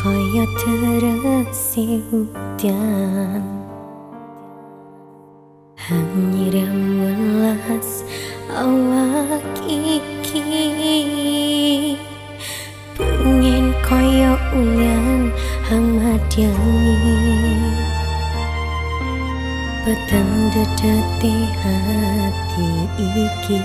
Kau kaya terasi hujan Hanyiram welas awak iki. Pengen kaya ulian hang madyangi Petang dedati hati iki.